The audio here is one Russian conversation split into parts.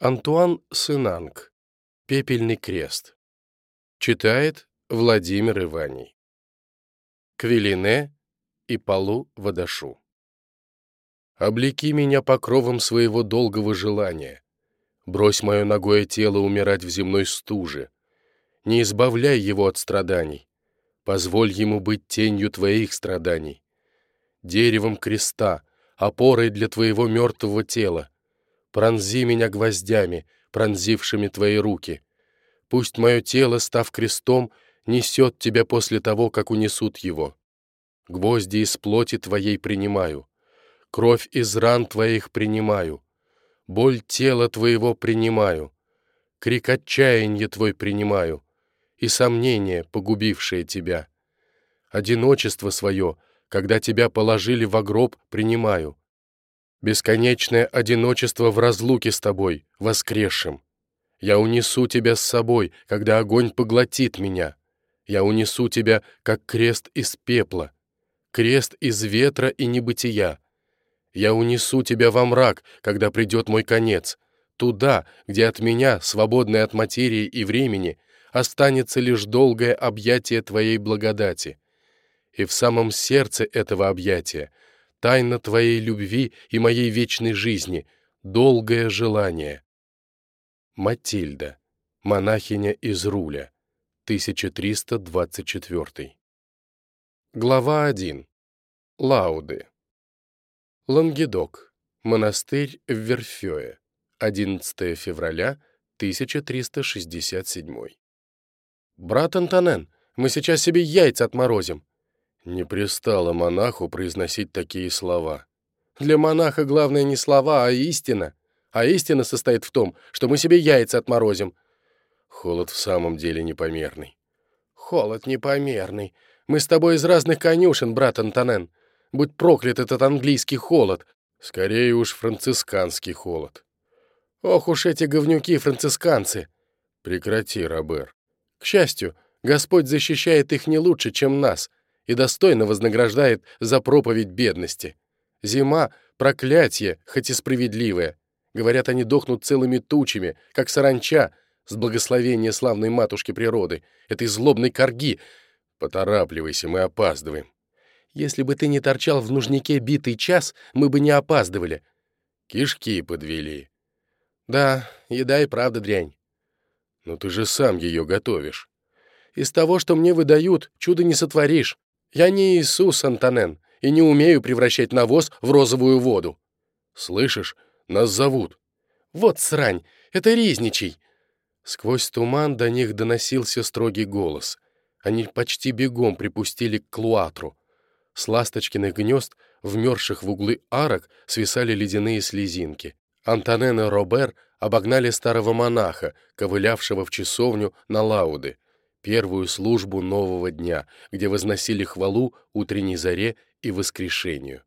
Антуан Сынанг. Пепельный крест. Читает Владимир Иваний. Квилине и Полу Водашу. Облеки меня покровом своего долгого желания. Брось мое ногое тело умирать в земной стуже. Не избавляй его от страданий. Позволь ему быть тенью твоих страданий. Деревом креста, опорой для твоего мертвого тела — Пронзи меня гвоздями, пронзившими твои руки. Пусть мое тело, став крестом, несет тебя после того, как унесут его. Гвозди из плоти твоей принимаю, кровь из ран твоих принимаю, боль тела твоего принимаю, крик отчаяния твой принимаю и сомнение, погубившее тебя. Одиночество свое, когда тебя положили в гроб, принимаю, Бесконечное одиночество в разлуке с тобой, воскресшим. Я унесу тебя с собой, когда огонь поглотит меня. Я унесу тебя, как крест из пепла, крест из ветра и небытия. Я унесу тебя во мрак, когда придет мой конец, туда, где от меня, свободной от материи и времени, останется лишь долгое объятие твоей благодати. И в самом сердце этого объятия — тайна твоей любви и моей вечной жизни, долгое желание. Матильда, монахиня из Руля, 1324. Глава 1. Лауды. Лангедок. Монастырь в Верфёе. 11 февраля 1367. «Брат Антонен, мы сейчас себе яйца отморозим. Не пристало монаху произносить такие слова. Для монаха главное не слова, а истина. А истина состоит в том, что мы себе яйца отморозим. Холод в самом деле непомерный. Холод непомерный. Мы с тобой из разных конюшен, брат Антонен. Будь проклят этот английский холод. Скорее уж францисканский холод. Ох уж эти говнюки-францисканцы. Прекрати, Робер. К счастью, Господь защищает их не лучше, чем нас — и достойно вознаграждает за проповедь бедности. Зима — проклятие, хоть и справедливое. Говорят, они дохнут целыми тучами, как саранча, с благословения славной матушки природы, этой злобной корги. Поторапливайся, мы опаздываем. Если бы ты не торчал в нужнике битый час, мы бы не опаздывали. Кишки подвели. Да, еда и правда дрянь. Но ты же сам ее готовишь. Из того, что мне выдают, чудо не сотворишь. Я не Иисус, Антонен, и не умею превращать навоз в розовую воду. Слышишь, нас зовут. Вот срань, это Ризничий. Сквозь туман до них доносился строгий голос. Они почти бегом припустили к клуатру. С ласточкиных гнезд, вмерзших в углы арок, свисали ледяные слезинки. Антонен и Робер обогнали старого монаха, ковылявшего в часовню на лауды первую службу нового дня, где возносили хвалу утренней заре и воскрешению.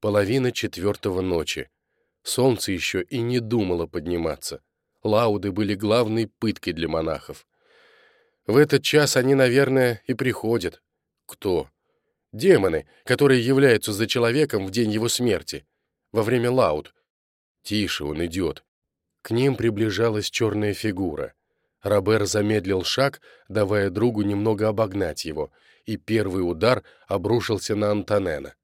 Половина четвертого ночи. Солнце еще и не думало подниматься. Лауды были главной пыткой для монахов. В этот час они, наверное, и приходят. Кто? Демоны, которые являются за человеком в день его смерти, во время лауд. Тише, он идет. К ним приближалась черная фигура — Робер замедлил шаг, давая другу немного обогнать его, и первый удар обрушился на Антонена.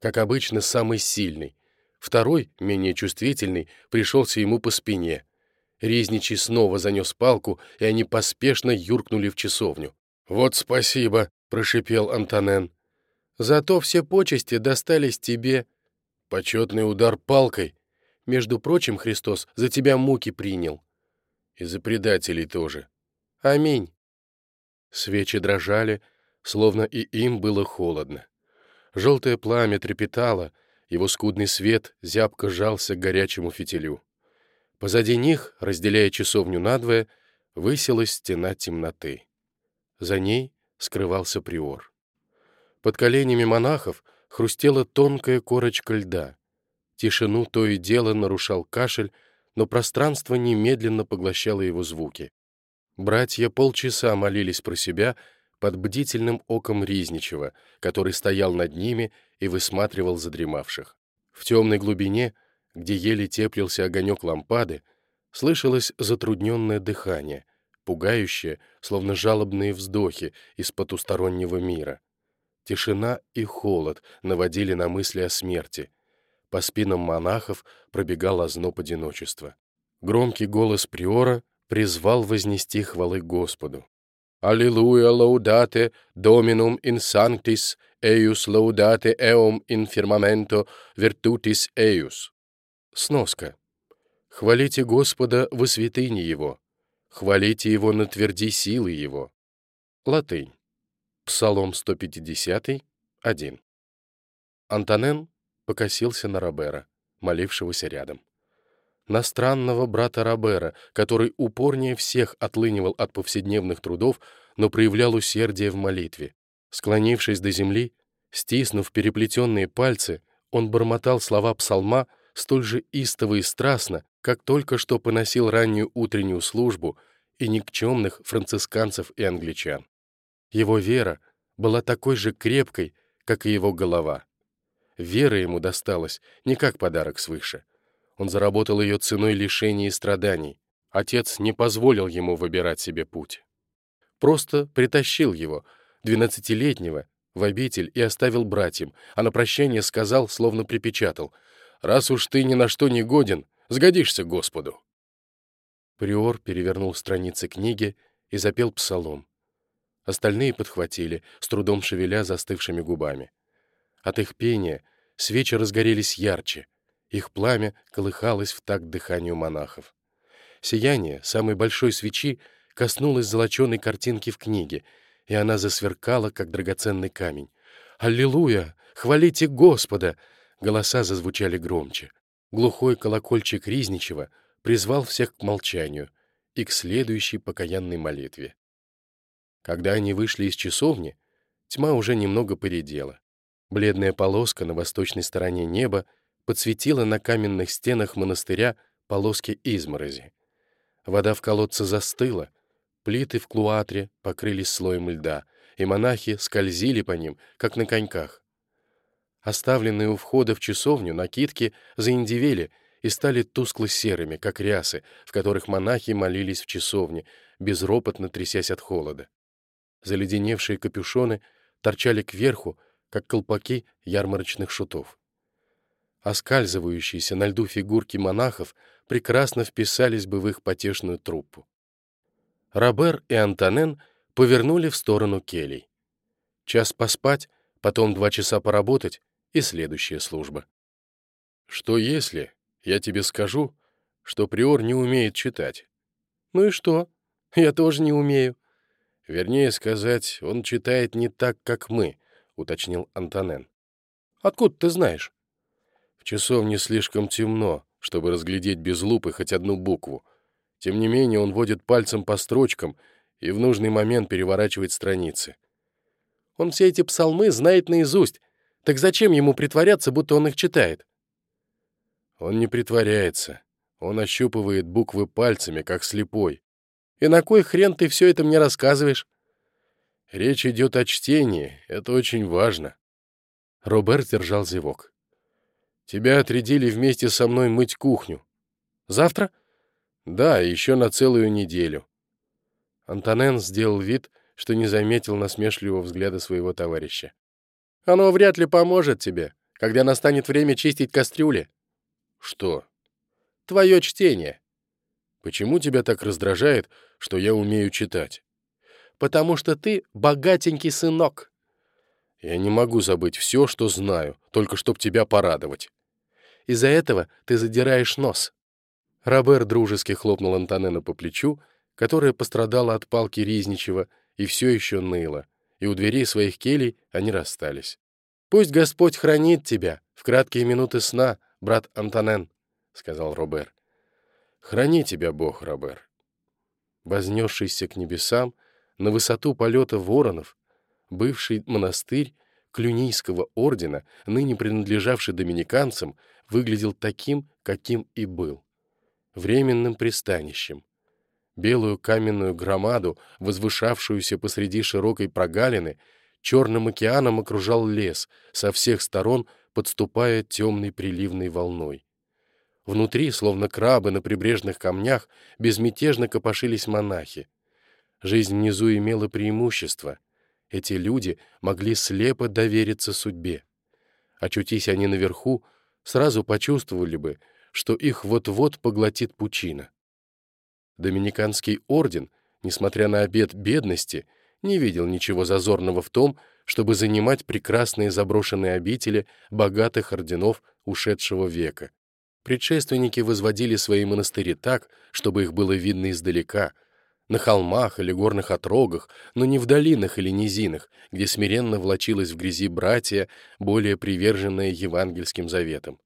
Как обычно, самый сильный. Второй, менее чувствительный, пришелся ему по спине. Резничий снова занес палку, и они поспешно юркнули в часовню. «Вот спасибо», — прошипел Антонен. «Зато все почести достались тебе». «Почетный удар палкой. Между прочим, Христос за тебя муки принял». И за предателей тоже. Аминь. Свечи дрожали, словно и им было холодно. Желтое пламя трепетало, его скудный свет зябко жался к горячему фитилю. Позади них, разделяя часовню надвое, высилась стена темноты. За ней скрывался приор. Под коленями монахов хрустела тонкая корочка льда. Тишину то и дело нарушал кашель, но пространство немедленно поглощало его звуки. Братья полчаса молились про себя под бдительным оком Ризничева, который стоял над ними и высматривал задремавших. В темной глубине, где еле теплился огонек лампады, Слышалось затрудненное дыхание, пугающее, словно жалобные вздохи из потустороннего мира. Тишина и холод наводили на мысли о смерти. По спинам монахов пробегал озноб одиночества. Громкий голос приора призвал вознести хвалы Господу. «Аллилуйя лаудате доминум ин санктис, эйус лаудате эум ин фирмаменто вертутис эйус». Сноска. «Хвалите Господа во святыне Его, хвалите Его на тверди силы Его». Латынь. Псалом 150, 1. Антонен покосился на Робера, молившегося рядом на странного брата Робера, который упорнее всех отлынивал от повседневных трудов, но проявлял усердие в молитве. Склонившись до земли, стиснув переплетенные пальцы, он бормотал слова псалма столь же истово и страстно, как только что поносил раннюю утреннюю службу и никчемных францисканцев и англичан. Его вера была такой же крепкой, как и его голова. Вера ему досталась не как подарок свыше — он заработал ее ценой лишений и страданий. Отец не позволил ему выбирать себе путь. Просто притащил его, двенадцатилетнего, в обитель и оставил братьям, а на прощание сказал, словно припечатал, «Раз уж ты ни на что не годен, сгодишься Господу». Приор перевернул страницы книги и запел псалом. Остальные подхватили, с трудом шевеля застывшими губами. От их пения свечи разгорелись ярче, их пламя колыхалось в такт дыханию монахов. Сияние самой большой свечи коснулось золоченой картинки в книге, и она засверкала, как драгоценный камень. «Аллилуйя! Хвалите Господа!» Голоса зазвучали громче. Глухой колокольчик Ризничева призвал всех к молчанию и к следующей покаянной молитве. Когда они вышли из часовни, тьма уже немного поредела. Бледная полоска на восточной стороне неба подсветила на каменных стенах монастыря полоски изморози. Вода в колодце застыла, плиты в клуатре покрылись слоем льда, и монахи скользили по ним, как на коньках. Оставленные у входа в часовню накидки заиндивели и стали тускло-серыми, как рясы, в которых монахи молились в часовне, безропотно трясясь от холода. Заледеневшие капюшоны торчали кверху, как колпаки ярмарочных шутов. Оскальзывающиеся на льду фигурки монахов прекрасно вписались бы в их потешную труппу. Робер и Антонен повернули в сторону келей. Час поспать, потом два часа поработать и следующая служба. «Что если я тебе скажу, что приор не умеет читать?» «Ну и что? Я тоже не умею». «Вернее сказать, он читает не так, как мы», — уточнил Антонен. «Откуда ты знаешь?» В часовне слишком темно, чтобы разглядеть без лупы хоть одну букву. Тем не менее он водит пальцем по строчкам и в нужный момент переворачивает страницы. Он все эти псалмы знает наизусть. Так зачем ему притворяться, будто он их читает? Он не притворяется. Он ощупывает буквы пальцами, как слепой. И на кой хрен ты все это мне рассказываешь? Речь идет о чтении, это очень важно. Роберт держал зевок. Тебя отрядили вместе со мной мыть кухню. Завтра? Да, еще на целую неделю. Антонен сделал вид, что не заметил насмешливого взгляда своего товарища. Оно вряд ли поможет тебе, когда настанет время чистить кастрюли. Что? Твое чтение. Почему тебя так раздражает, что я умею читать? Потому что ты богатенький сынок. Я не могу забыть все, что знаю, только чтоб тебя порадовать. Из-за этого ты задираешь нос». Робер дружески хлопнул Антонена по плечу, которая пострадала от палки Ризничева и все еще ныла, и у дверей своих келей они расстались. «Пусть Господь хранит тебя в краткие минуты сна, брат Антонен», — сказал Робер. «Храни тебя Бог, Робер». Вознесшийся к небесам, на высоту полета воронов, бывший монастырь Клюнийского ордена, ныне принадлежавший доминиканцам, выглядел таким, каким и был. Временным пристанищем. Белую каменную громаду, возвышавшуюся посреди широкой прогалины, черным океаном окружал лес, со всех сторон подступая темной приливной волной. Внутри, словно крабы на прибрежных камнях, безмятежно копошились монахи. Жизнь внизу имела преимущество. Эти люди могли слепо довериться судьбе. Очутись они наверху, сразу почувствовали бы, что их вот-вот поглотит пучина. Доминиканский орден, несмотря на обет бедности, не видел ничего зазорного в том, чтобы занимать прекрасные заброшенные обители богатых орденов ушедшего века. Предшественники возводили свои монастыри так, чтобы их было видно издалека, на холмах или горных отрогах, но не в долинах или низинах, где смиренно влачилась в грязи братья, более приверженные евангельским заветам.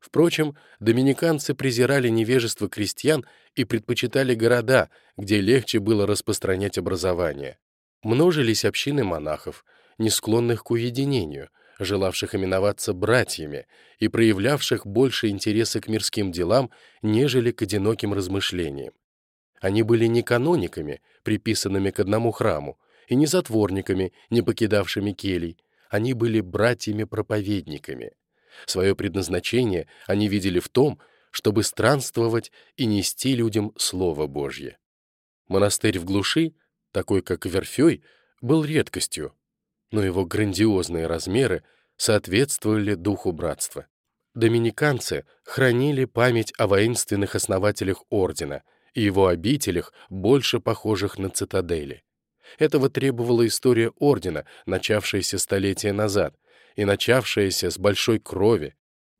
Впрочем, доминиканцы презирали невежество крестьян и предпочитали города, где легче было распространять образование. Множились общины монахов, не склонных к уединению, желавших именоваться братьями и проявлявших больше интереса к мирским делам, нежели к одиноким размышлениям. Они были не канониками, приписанными к одному храму, и не затворниками, не покидавшими келий, они были братьями-проповедниками. Свое предназначение они видели в том, чтобы странствовать и нести людям Слово Божье. Монастырь в глуши, такой как Верфей, был редкостью, но его грандиозные размеры соответствовали духу братства. Доминиканцы хранили память о воинственных основателях ордена и его обителях, больше похожих на цитадели. Этого требовала история ордена, начавшаяся столетия назад, и начавшаяся с большой крови.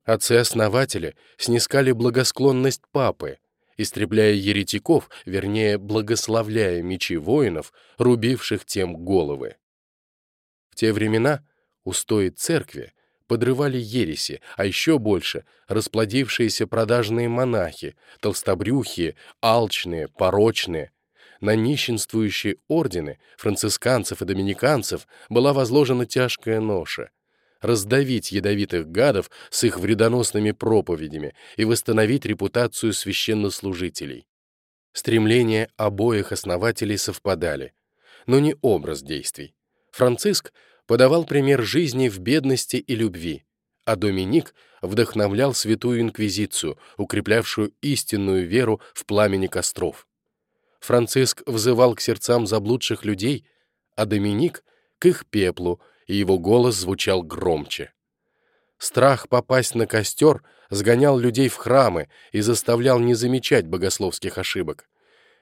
Отцы-основатели снискали благосклонность папы, истребляя еретиков, вернее, благословляя мечи воинов, рубивших тем головы. В те времена устои церкви подрывали ереси, а еще больше расплодившиеся продажные монахи, толстобрюхие, алчные, порочные. На нищенствующие ордены францисканцев и доминиканцев была возложена тяжкая ноша — раздавить ядовитых гадов с их вредоносными проповедями и восстановить репутацию священнослужителей. Стремления обоих основателей совпадали, но не образ действий. Франциск подавал пример жизни в бедности и любви, а Доминик вдохновлял Святую Инквизицию, укреплявшую истинную веру в пламени костров. Франциск взывал к сердцам заблудших людей, а Доминик — к их пеплу, и его голос звучал громче. Страх попасть на костер сгонял людей в храмы и заставлял не замечать богословских ошибок.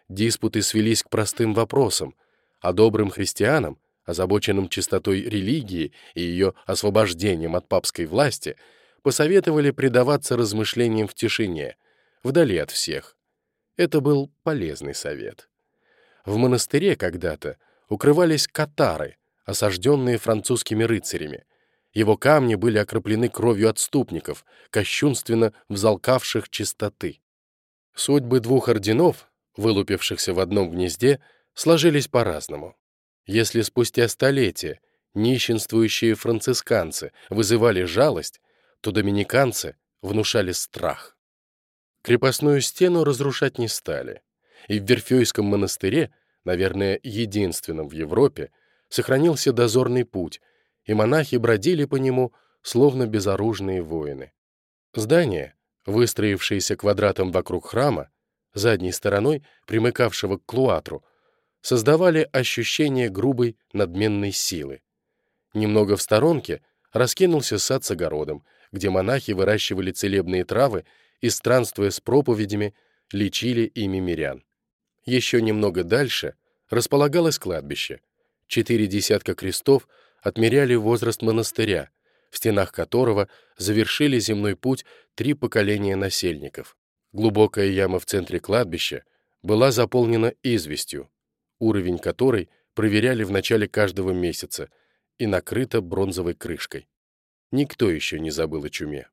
Диспуты свелись к простым вопросам, а добрым христианам озабоченным чистотой религии и ее освобождением от папской власти, посоветовали предаваться размышлениям в тишине, вдали от всех. Это был полезный совет. В монастыре когда-то укрывались катары, осажденные французскими рыцарями. Его камни были окроплены кровью отступников, кощунственно взалкавших чистоты. Судьбы двух орденов, вылупившихся в одном гнезде, сложились по-разному. Если спустя столетия нищенствующие францисканцы вызывали жалость, то доминиканцы внушали страх. Крепостную стену разрушать не стали, и в Верфейском монастыре, наверное, единственном в Европе, сохранился дозорный путь, и монахи бродили по нему, словно безоружные воины. Здание, выстроившееся квадратом вокруг храма, задней стороной, примыкавшего к клуатру, создавали ощущение грубой надменной силы. Немного в сторонке раскинулся сад с огородом, где монахи выращивали целебные травы и, странствуя с проповедями, лечили ими мирян. Еще немного дальше располагалось кладбище. Четыре десятка крестов отмеряли возраст монастыря, в стенах которого завершили земной путь три поколения насельников. Глубокая яма в центре кладбища была заполнена известью, уровень которой проверяли в начале каждого месяца и накрыта бронзовой крышкой. Никто еще не забыл о чуме.